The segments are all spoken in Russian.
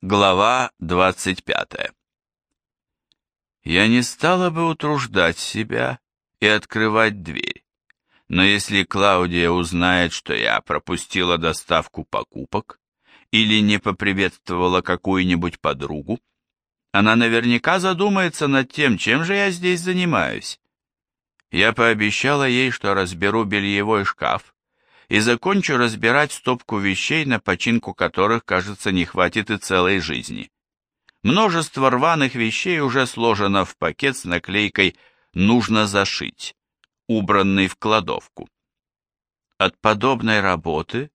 Глава 25 Я не стала бы утруждать себя и открывать дверь, но если Клаудия узнает, что я пропустила доставку покупок или не поприветствовала какую-нибудь подругу, она наверняка задумается над тем, чем же я здесь занимаюсь. Я пообещала ей, что разберу бельевой шкаф, и закончу разбирать стопку вещей, на починку которых, кажется, не хватит и целой жизни. Множество рваных вещей уже сложено в пакет с наклейкой «Нужно зашить», убранный в кладовку. От подобной работы,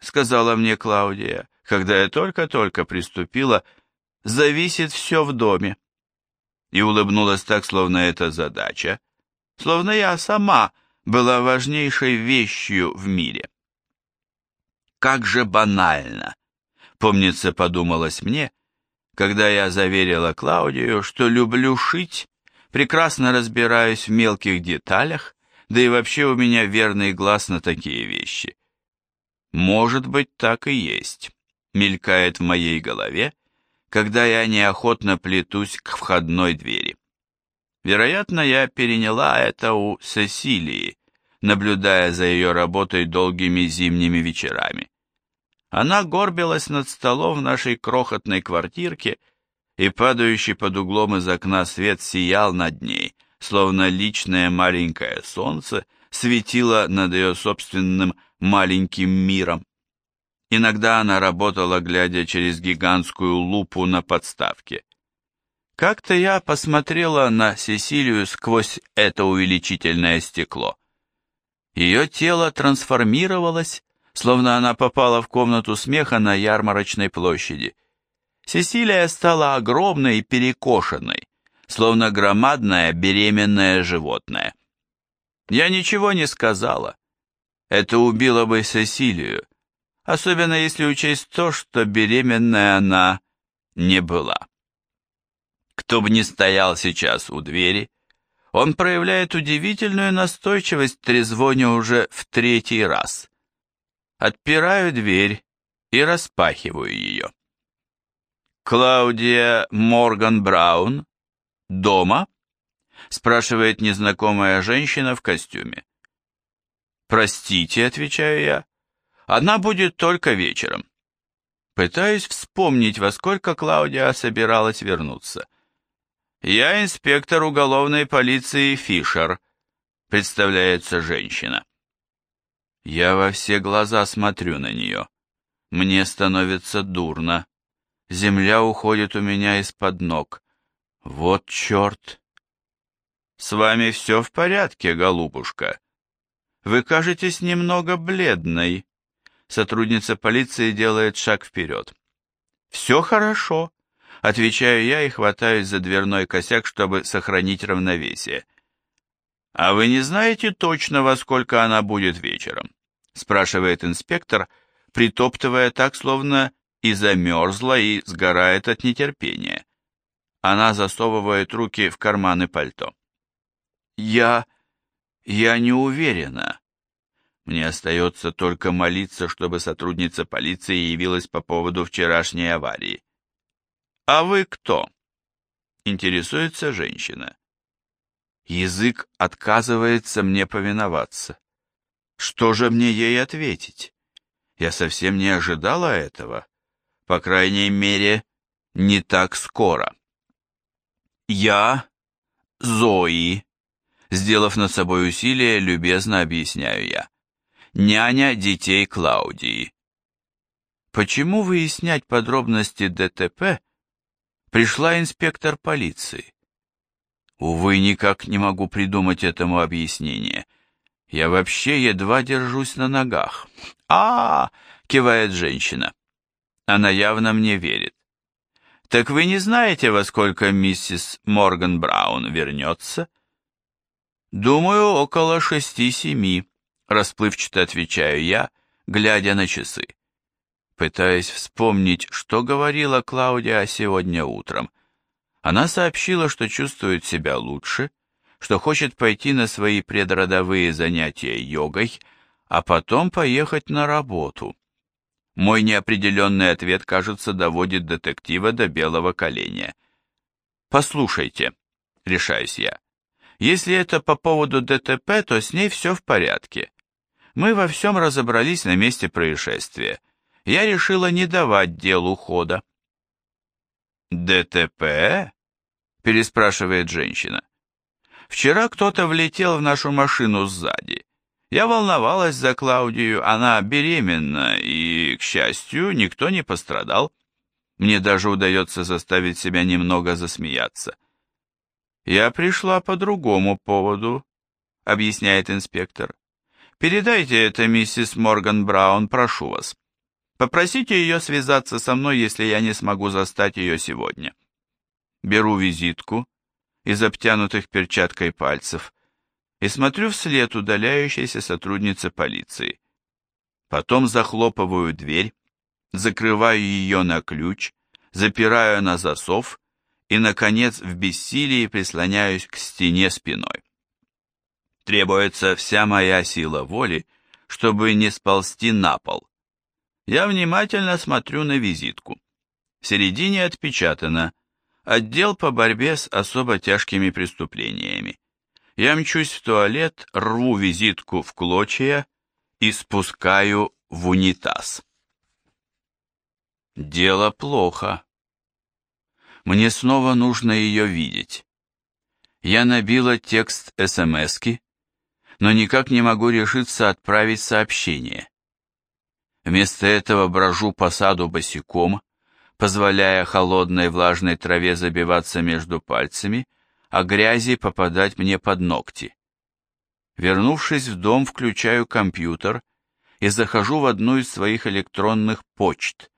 сказала мне Клаудия, когда я только-только приступила, зависит все в доме. И улыбнулась так, словно это задача, словно я сама – была важнейшей вещью в мире. Как же банально, помнится, подумалось мне, когда я заверила Клаудию, что люблю шить, прекрасно разбираюсь в мелких деталях, да и вообще у меня верный глаз на такие вещи. Может быть, так и есть, мелькает в моей голове, когда я неохотно плетусь к входной двери. Вероятно, я переняла это у Сесилии, наблюдая за ее работой долгими зимними вечерами. Она горбилась над столом в нашей крохотной квартирке, и падающий под углом из окна свет сиял над ней, словно личное маленькое солнце светило над ее собственным маленьким миром. Иногда она работала, глядя через гигантскую лупу на подставке. Как-то я посмотрела на Сесилию сквозь это увеличительное стекло. Ее тело трансформировалось, словно она попала в комнату смеха на ярмарочной площади. Сесилия стала огромной и перекошенной, словно громадное беременное животное. Я ничего не сказала. Это убило бы Сесилию, особенно если учесть то, что беременная она не была. Кто бы ни стоял сейчас у двери, он проявляет удивительную настойчивость трезвоня уже в третий раз. Отпираю дверь и распахиваю ее. «Клаудия Морган Браун? Дома?» спрашивает незнакомая женщина в костюме. «Простите», — отвечаю я, — «она будет только вечером». Пытаюсь вспомнить, во сколько Клаудия собиралась вернуться. «Я инспектор уголовной полиции Фишер», — представляется женщина. Я во все глаза смотрю на нее. Мне становится дурно. Земля уходит у меня из-под ног. Вот черт! С вами все в порядке, голубушка. Вы кажетесь немного бледной. Сотрудница полиции делает шаг вперед. Все хорошо. Отвечаю я и хватаюсь за дверной косяк, чтобы сохранить равновесие. «А вы не знаете точно, во сколько она будет вечером?» спрашивает инспектор, притоптывая так, словно и замерзла, и сгорает от нетерпения. Она засовывает руки в карманы пальто. «Я... я не уверена», мне остается только молиться, чтобы сотрудница полиции явилась по поводу вчерашней аварии. «А вы кто?» — интересуется женщина. Язык отказывается мне повиноваться. Что же мне ей ответить? Я совсем не ожидала этого. По крайней мере, не так скоро. Я Зои. Сделав над собой усилие, любезно объясняю я. Няня детей Клаудии. Почему выяснять подробности ДТП пришла инспектор полиции. Увы, никак не могу придумать этому объяснение. Я вообще едва держусь на ногах. а, -а, -а кивает женщина. Она явно мне верит. «Так вы не знаете, во сколько миссис Морган Браун вернется?» «Думаю, около шести-семи», — расплывчато отвечаю я, глядя на часы пытаясь вспомнить, что говорила Клаудия сегодня утром. Она сообщила, что чувствует себя лучше, что хочет пойти на свои предродовые занятия йогой, а потом поехать на работу. Мой неопределенный ответ, кажется, доводит детектива до белого коленя. «Послушайте», — решаюсь я, — «если это по поводу ДТП, то с ней все в порядке. Мы во всем разобрались на месте происшествия. Я решила не давать делу хода». «ДТП?» — переспрашивает женщина. «Вчера кто-то влетел в нашу машину сзади. Я волновалась за Клаудию, она беременна, и, к счастью, никто не пострадал. Мне даже удается заставить себя немного засмеяться. «Я пришла по другому поводу», — объясняет инспектор. «Передайте это миссис Морган Браун, прошу вас. Попросите ее связаться со мной, если я не смогу застать ее сегодня». Беру визитку из обтянутых перчаткой пальцев, и смотрю вслед удаляющейся сотруднице полиции. Потом захлопываю дверь, закрываю ее на ключ, запираю на засов и, наконец, в бессилии прислоняюсь к стене спиной. Требуется вся моя сила воли, чтобы не сползти на пол. Я внимательно смотрю на визитку. В середине отпечатано «Отдел по борьбе с особо тяжкими преступлениями». Я мчусь в туалет, рву визитку в клочья и спускаю в унитаз. Дело плохо. Мне снова нужно ее видеть. Я набила текст СМСки, но никак не могу решиться отправить сообщение. Вместо этого брожу по саду босиком, позволяя холодной влажной траве забиваться между пальцами а грязи попадать мне под ногти. Вернувшись в дом, включаю компьютер и захожу в одну из своих электронных почт.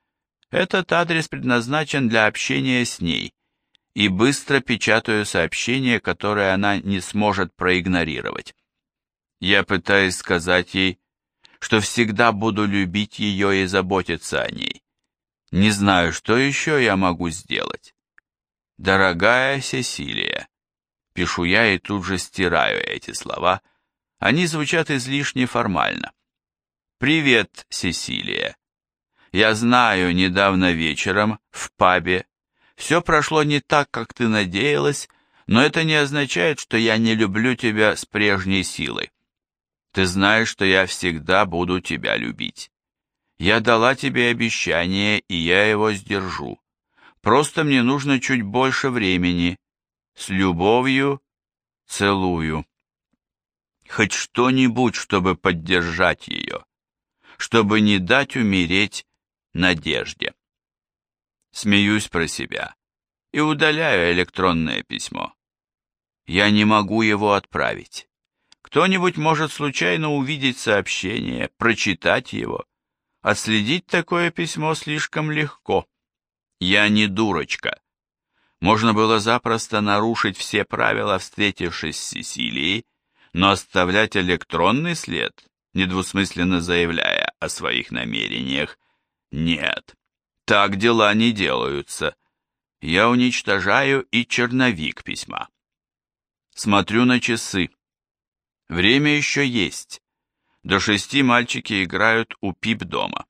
Этот адрес предназначен для общения с ней, и быстро печатаю сообщение, которое она не сможет проигнорировать. Я пытаюсь сказать ей, что всегда буду любить ее и заботиться о ней. Не знаю, что еще я могу сделать. Дорогая Сесилия, Пишу я и тут же стираю эти слова. Они звучат излишне формально. «Привет, Сесилия. Я знаю, недавно вечером в пабе все прошло не так, как ты надеялась, но это не означает, что я не люблю тебя с прежней силой. Ты знаешь, что я всегда буду тебя любить. Я дала тебе обещание, и я его сдержу. Просто мне нужно чуть больше времени, с любовью целую. Хоть что-нибудь, чтобы поддержать ее, чтобы не дать умереть надежде. Смеюсь про себя и удаляю электронное письмо. Я не могу его отправить. Кто-нибудь может случайно увидеть сообщение, прочитать его. Отследить такое письмо слишком легко. Я не дурочка. Можно было запросто нарушить все правила, встретившись с Сесилией, но оставлять электронный след, недвусмысленно заявляя о своих намерениях, нет, так дела не делаются. Я уничтожаю и черновик письма. Смотрю на часы. Время еще есть. До шести мальчики играют у Пип дома.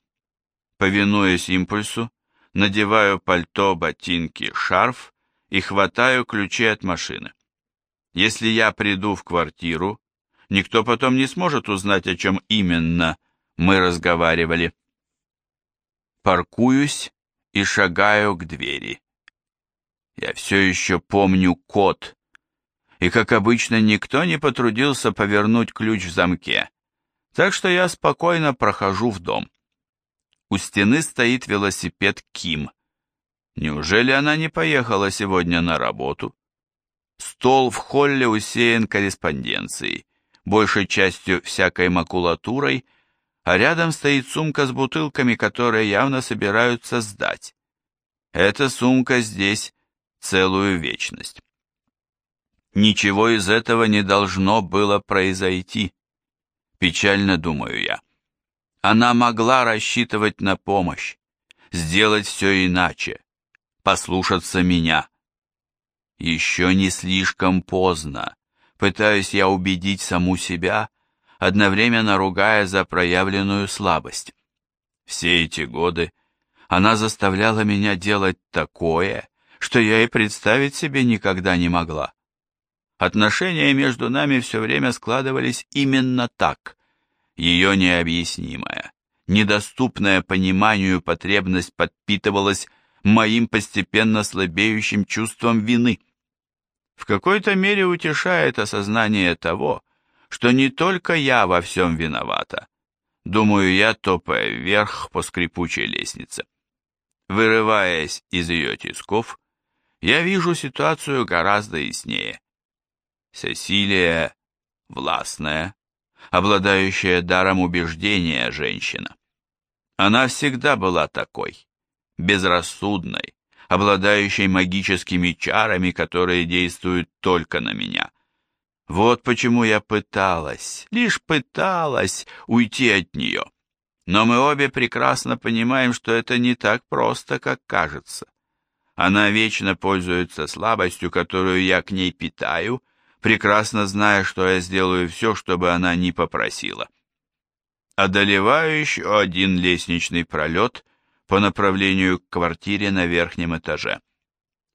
Повинуясь импульсу, надеваю пальто, ботинки, шарф и хватаю ключи от машины. Если я приду в квартиру, никто потом не сможет узнать, о чем именно мы разговаривали. Паркуюсь и шагаю к двери. Я все еще помню код, и, как обычно, никто не потрудился повернуть ключ в замке, так что я спокойно прохожу в дом. У стены стоит велосипед Ким. Неужели она не поехала сегодня на работу? Стол в холле усеян корреспонденцией, большей частью всякой макулатурой, а рядом стоит сумка с бутылками, которые явно собираются сдать. Эта сумка здесь целую вечность. Ничего из этого не должно было произойти, печально думаю я. Она могла рассчитывать на помощь, сделать все иначе послушаться меня. Еще не слишком поздно, пытаюсь я убедить саму себя, одновременно ругая за проявленную слабость. Все эти годы она заставляла меня делать такое, что я и представить себе никогда не могла. Отношения между нами все время складывались именно так. Ее необъяснимая, недоступная пониманию потребность подпитывалась моим постепенно слабеющим чувством вины. В какой-то мере утешает осознание того, что не только я во всем виновата. Думаю я, топая вверх по скрипучей лестнице. Вырываясь из ее тисков, я вижу ситуацию гораздо яснее. Сесилия властная, обладающая даром убеждения женщина. Она всегда была такой, безрассудной, обладающей магическими чарами, которые действуют только на меня. Вот почему я пыталась, лишь пыталась уйти от нее. Но мы обе прекрасно понимаем, что это не так просто, как кажется. Она вечно пользуется слабостью, которую я к ней питаю, прекрасно зная, что я сделаю все, чтобы она не попросила. Одолеваю еще один лестничный пролет по направлению к квартире на верхнем этаже.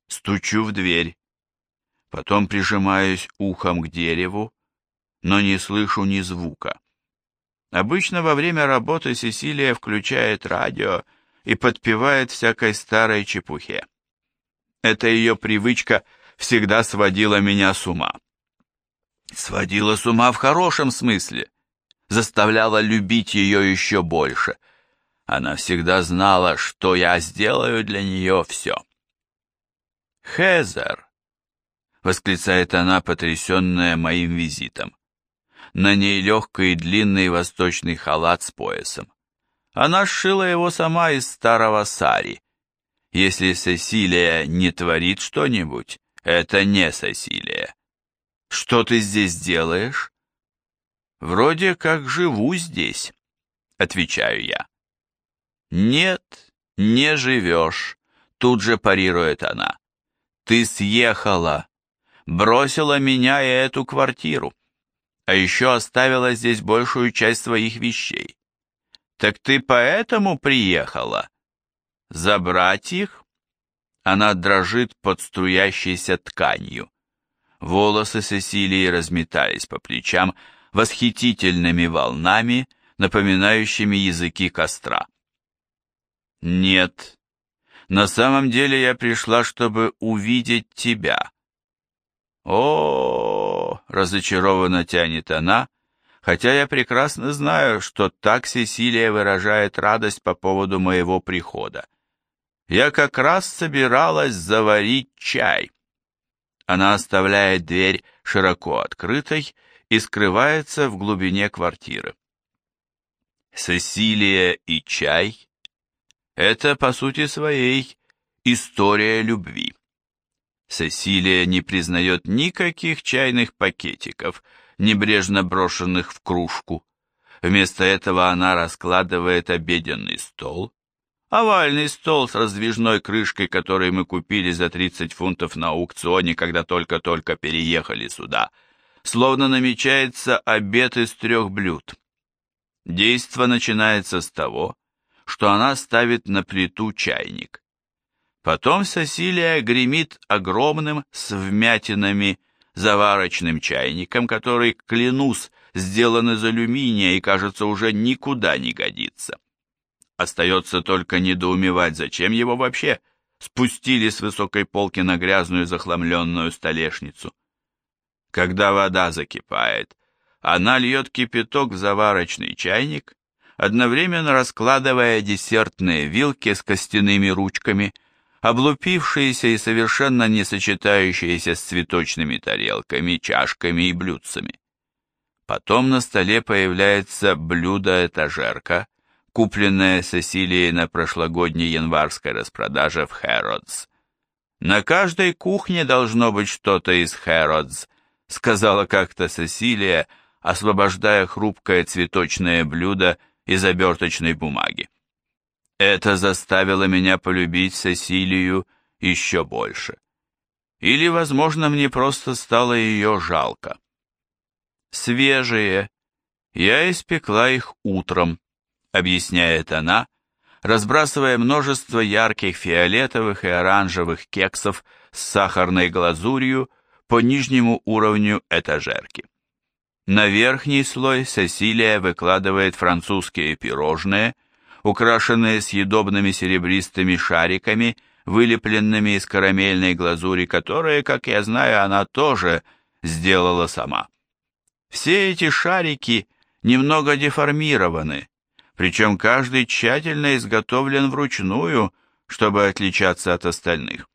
Стучу в дверь. Потом прижимаюсь ухом к дереву, но не слышу ни звука. Обычно во время работы Сесилия включает радио и подпевает всякой старой чепухе. Эта ее привычка всегда сводила меня с ума. Сводила с ума в хорошем смысле, заставляла любить ее еще больше. Она всегда знала, что я сделаю для нее все. «Хезер!» — восклицает она, потрясенная моим визитом. На ней легкий и длинный восточный халат с поясом. Она сшила его сама из старого сари. Если Сесилия не творит что-нибудь, это не Сесилия. Что ты здесь делаешь? Вроде как живу здесь, отвечаю я. Нет, не живешь, тут же парирует она. Ты съехала, бросила меня и эту квартиру, а еще оставила здесь большую часть своих вещей. Так ты поэтому приехала? Забрать их? Она дрожит под струящейся тканью. Волосы Сесилии разметались по плечам восхитительными волнами, напоминающими языки костра. Нет, на самом деле я пришла, чтобы увидеть тебя. О, -о, -о, -о разочарованно тянет она, хотя я прекрасно знаю, что так Сесилия выражает радость по поводу моего прихода. Я как раз собиралась заварить чай. Она оставляет дверь широко открытой и скрывается в глубине квартиры. Сесилия и чай — это, по сути своей, история любви. Сесилия не признает никаких чайных пакетиков, небрежно брошенных в кружку. Вместо этого она раскладывает обеденный стол, овальный стол с раздвижной крышкой, который мы купили за 30 фунтов на аукционе, когда только-только переехали сюда, словно намечается обед из трех блюд. Действо начинается с того, что она ставит на плиту чайник. Потом Сосилия гремит огромным с вмятинами заварочным чайником, который, клянусь, сделан из алюминия и, кажется, уже никуда не годится. Остается только недоумевать, зачем его вообще спустили с высокой полки на грязную захламленную столешницу. Когда вода закипает, она льет кипяток в заварочный чайник, одновременно раскладывая десертные вилки с костяными ручками – облупившиеся и совершенно не сочетающиеся с цветочными тарелками, чашками и блюдцами. Потом на столе появляется блюдо-этажерка, купленное Сесилией на прошлогодней январской распродаже в Хэрродс. «На каждой кухне должно быть что-то из Хэрродс», сказала как-то Сесилия, освобождая хрупкое цветочное блюдо из оберточной бумаги. Это заставило меня полюбить Сесилию еще больше. Или, возможно, мне просто стало ее жалко. Свежие. Я испекла их утром, объясняет она, разбрасывая множество ярких фиолетовых и оранжевых кексов с сахарной глазурью по нижнему уровню этажерки. На верхний слой Сесилия выкладывает французские пирожные, украшенные съедобными серебристыми шариками, вылепленными из карамельной глазури, которые, как я знаю, она тоже сделала сама. Все эти шарики немного деформированы, причем каждый тщательно изготовлен вручную, чтобы отличаться от остальных.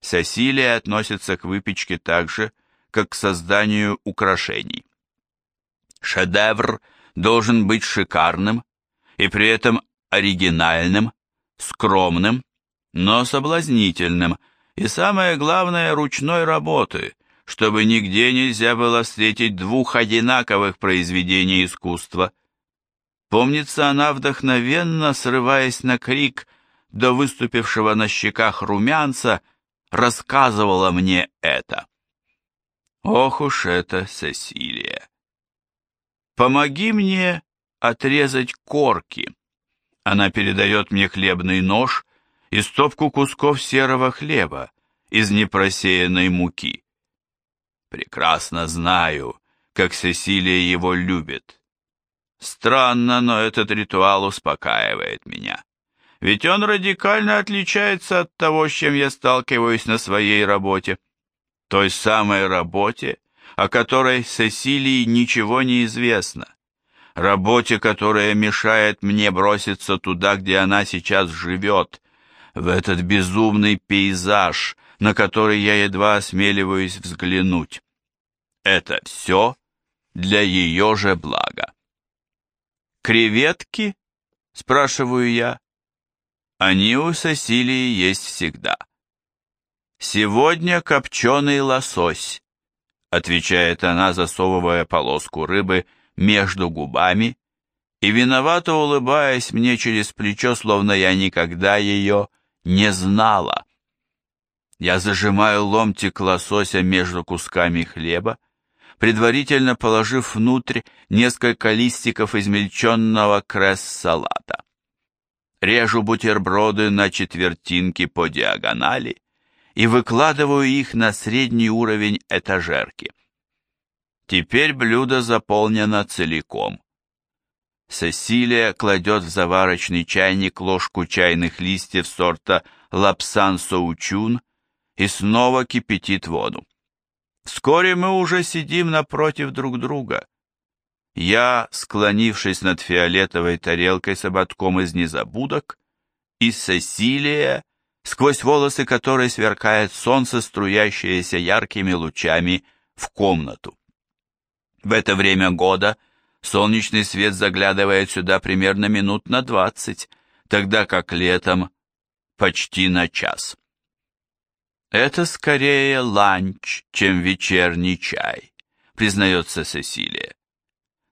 Сесилия относится к выпечке так же, как к созданию украшений. Шедевр должен быть шикарным и при этом оригинальным, скромным, но соблазнительным и, самое главное, ручной работы, чтобы нигде нельзя было встретить двух одинаковых произведений искусства. Помнится, она вдохновенно, срываясь на крик до выступившего на щеках румянца, рассказывала мне это. Ох уж это Сесилия! Помоги мне отрезать корки. Она передает мне хлебный нож и стопку кусков серого хлеба из непросеянной муки. Прекрасно знаю, как Сесилия его любит. Странно, но этот ритуал успокаивает меня. Ведь он радикально отличается от того, с чем я сталкиваюсь на своей работе. Той самой работе, о которой Сесилии ничего не известно. Работе, которая мешает мне броситься туда, где она сейчас живет, в этот безумный пейзаж, на который я едва осмеливаюсь взглянуть. Это все для ее же блага. «Креветки?» — спрашиваю я. Они у Сесилии есть всегда. «Сегодня копченый лосось», — отвечает она, засовывая полоску рыбы между губами и виновато улыбаясь мне через плечо, словно я никогда ее не знала. Я зажимаю ломтик лосося между кусками хлеба, предварительно положив внутрь несколько листиков измельченного кресс-салата. Режу бутерброды на четвертинки по диагонали и выкладываю их на средний уровень этажерки. Теперь блюдо заполнено целиком. Сесилия кладет в заварочный чайник ложку чайных листьев сорта лапсан соучун и снова кипятит воду. Вскоре мы уже сидим напротив друг друга. Я, склонившись над фиолетовой тарелкой с ободком из незабудок, и Сесилия, сквозь волосы которой сверкает солнце, струящееся яркими лучами в комнату. В это время года солнечный свет заглядывает сюда примерно минут на двадцать, тогда как летом почти на час. Это скорее ланч, чем вечерний чай, признается Сесилия.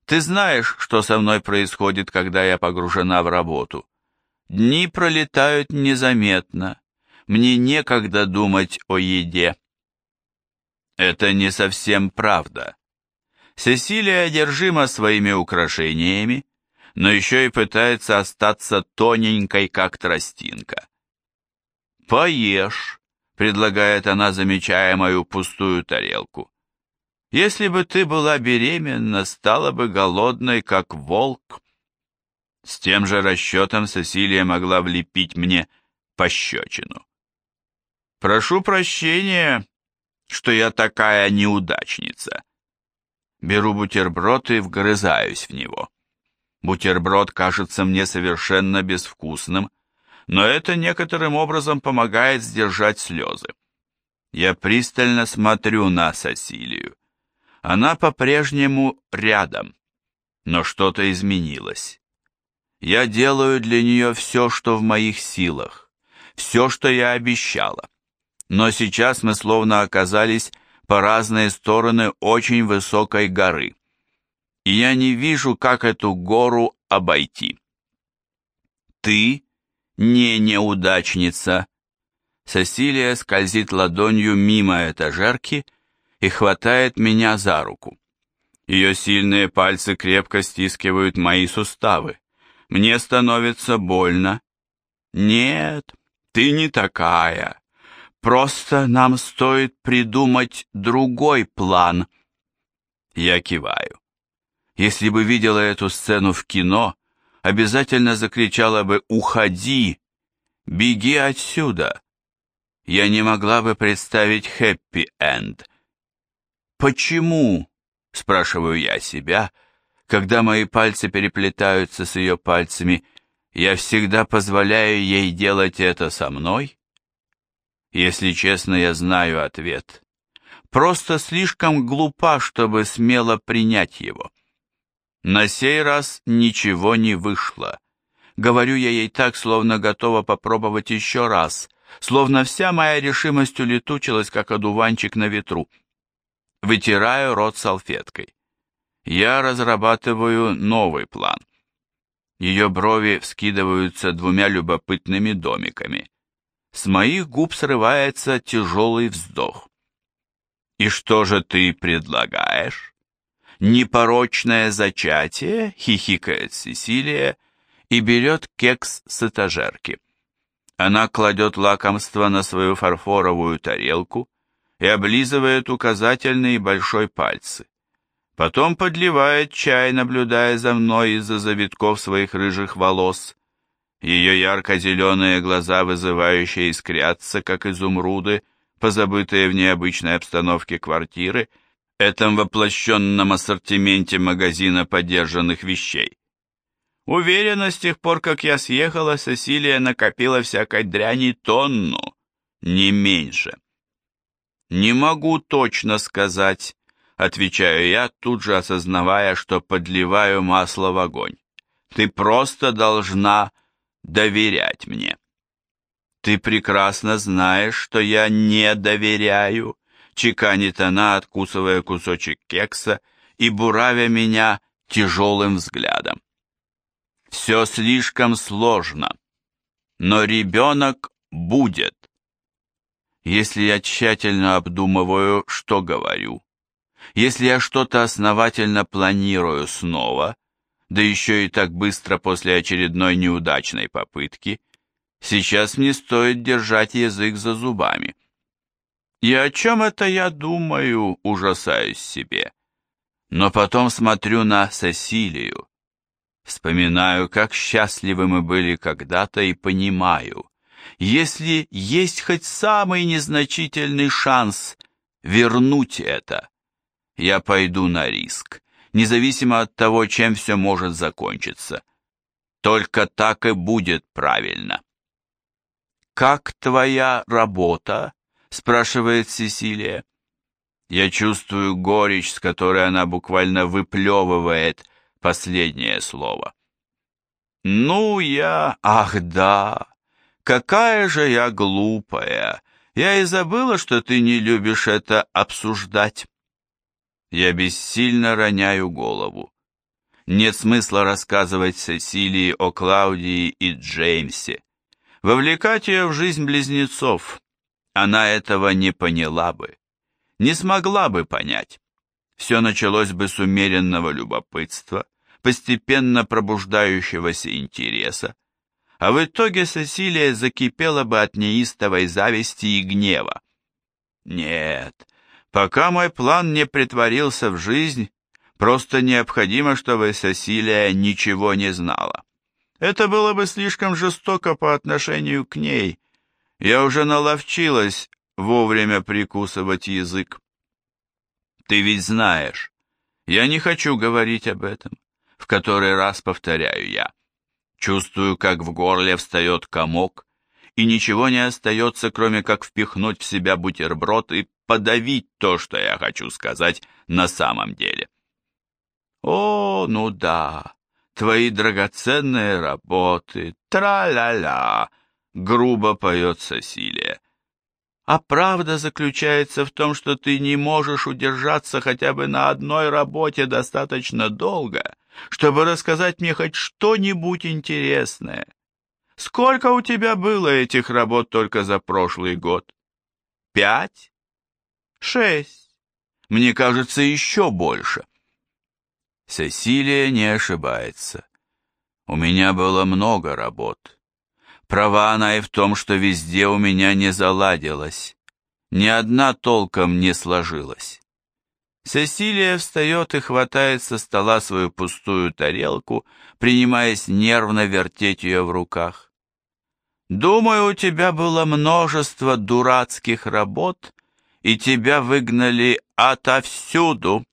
Ты знаешь, что со мной происходит, когда я погружена в работу. Дни пролетают незаметно. Мне некогда думать о еде. Это не совсем правда. Сесилия одержима своими украшениями, но еще и пытается остаться тоненькой, как тростинка. Поешь, предлагает она, замечая мою пустую тарелку. Если бы ты была беременна, стала бы голодной, как волк. С тем же расчетом Сесилия могла влепить мне пощечину. Прошу прощения, что я такая неудачница. Беру бутерброд и вгрызаюсь в него. Бутерброд кажется мне совершенно безвкусным, но это некоторым образом помогает сдержать слезы. Я пристально смотрю на Сосилию. Она по-прежнему рядом, но что-то изменилось. Я делаю для нее все, что в моих силах, все, что я обещала. Но сейчас мы словно оказались по разные стороны очень высокой горы, и я не вижу, как эту гору обойти. Ты не неудачница. Сесилия скользит ладонью мимо этажерки и хватает меня за руку. Ее сильные пальцы крепко стискивают мои суставы. Мне становится больно, Нет, ты не такая. Просто нам стоит придумать другой план. Я киваю. Если бы видела эту сцену в кино, обязательно закричала бы «Уходи! Беги отсюда!» Я не могла бы представить хэппи-энд. «Почему?» — спрашиваю я себя, когда мои пальцы переплетаются с ее пальцами, я всегда позволяю ей делать это со мной? Если честно, я знаю ответ. Просто слишком глупа, чтобы смело принять его. На сей раз ничего не вышло. Говорю я ей так, словно готова попробовать еще раз, словно вся моя решимость улетучилась, как одуванчик на ветру. Вытираю рот салфеткой. Я разрабатываю новый план. Ее брови вскидываются двумя любопытными домиками. С моих губ срывается тяжелый вздох. «И что же ты предлагаешь?» «Непорочное зачатие?» — хихикает Сесилия и берет кекс с этажерки. Она кладет лакомство на свою фарфоровую тарелку и облизывает указательный и большой пальцы. Потом подливает чай, наблюдая за мной из-за завитков своих рыжих волос. Ее ярко-зеленые глаза, вызывающие искрятся, как изумруды, позабытые в необычной обстановке квартиры, этом воплощенном ассортименте магазина подержанных вещей. Уверена, с тех пор, как я съехала, Сесилия накопила всякой дряни тонну, не меньше. Не могу точно сказать, отвечаю я, тут же осознавая, что подливаю масло в огонь. Ты просто должна доверять мне. Ты прекрасно знаешь, что я не доверяю, чеканит она, откусывая кусочек кекса и буравя меня тяжелым взглядом. Все слишком сложно, но ребенок будет. Если я тщательно обдумываю, что говорю, если я что-то основательно планирую снова, да еще и так быстро после очередной неудачной попытки, сейчас мне стоит держать язык за зубами. И о чем это я думаю, ужасаюсь себе. Но потом смотрю на Сесилию. Вспоминаю, как счастливы мы были когда-то и понимаю, если есть хоть самый незначительный шанс вернуть это, я пойду на риск, независимо от того, чем все может закончиться. Только так и будет правильно. «Как твоя работа?» — спрашивает Сесилия. Я чувствую горечь, с которой она буквально выплевывает последнее слово. «Ну, я... Ах, да! Какая же я глупая! Я и забыла, что ты не любишь это обсуждать!» Я бессильно роняю голову. Нет смысла рассказывать Сесилии о Клаудии и Джеймсе. Вовлекать ее в жизнь близнецов. Она этого не поняла бы. Не смогла бы понять. Все началось бы с умеренного любопытства, постепенно пробуждающегося интереса, а в итоге Сесилия закипела бы от неистовой зависти и гнева. Нет, Пока мой план не притворился в жизнь, просто необходимо, чтобы Сесилия ничего не знала. Это было бы слишком жестоко по отношению к ней. Я уже наловчилась вовремя прикусывать язык. Ты ведь знаешь, я не хочу говорить об этом. В который раз повторяю я. Чувствую, как в горле встает комок, и ничего не остается, кроме как впихнуть в себя бутерброд и подавить то, что я хочу сказать на самом деле. О, ну да, твои драгоценные работы, тра-ля-ля, грубо поет Сосилия. А правда заключается в том, что ты не можешь удержаться хотя бы на одной работе достаточно долго, чтобы рассказать мне хоть что-нибудь интересное. Сколько у тебя было этих работ только за прошлый год? Пять? Шесть? Мне кажется, еще больше. Сесилия не ошибается. У меня было много работ. Права она и в том, что везде у меня не заладилось. Ни одна толком не сложилась. Сесилия встает и хватает со стола свою пустую тарелку, принимаясь нервно вертеть ее в руках. «Думаю, у тебя было множество дурацких работ, и тебя выгнали отовсюду».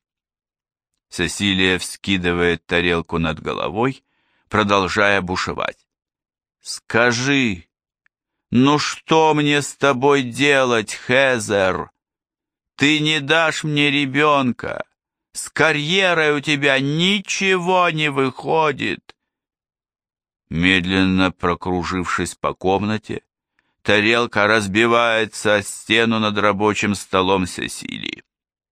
Сесилия вскидывает тарелку над головой, продолжая бушевать. «Скажи, ну что мне с тобой делать, Хезер? Ты не дашь мне ребенка. С карьерой у тебя ничего не выходит. Медленно прокружившись по комнате, тарелка разбивается о стену над рабочим столом Сесилии.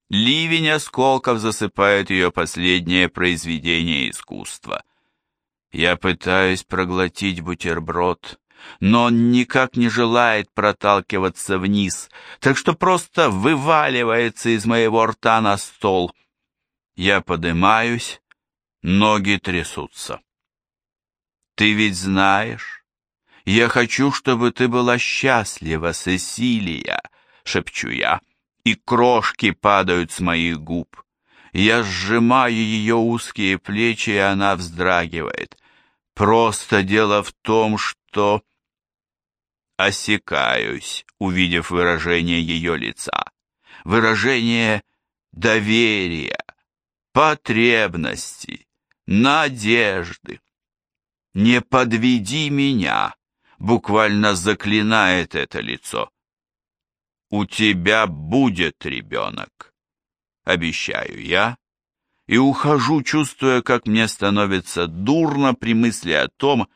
Ливень осколков засыпает ее последнее произведение искусства. Я пытаюсь проглотить бутерброд, но он никак не желает проталкиваться вниз, так что просто вываливается из моего рта на стол. Я поднимаюсь, ноги трясутся. Ты ведь знаешь, я хочу, чтобы ты была счастлива, Сесилия, шепчу я, и крошки падают с моих губ. Я сжимаю ее узкие плечи, и она вздрагивает. Просто дело в том, что осекаюсь, увидев выражение ее лица. Выражение доверия, потребности, надежды. «Не подведи меня», буквально заклинает это лицо. «У тебя будет ребенок», обещаю я, и ухожу, чувствуя, как мне становится дурно при мысли о том,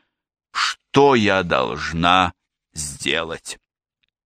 что я должна сделать.